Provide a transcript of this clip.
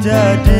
jadi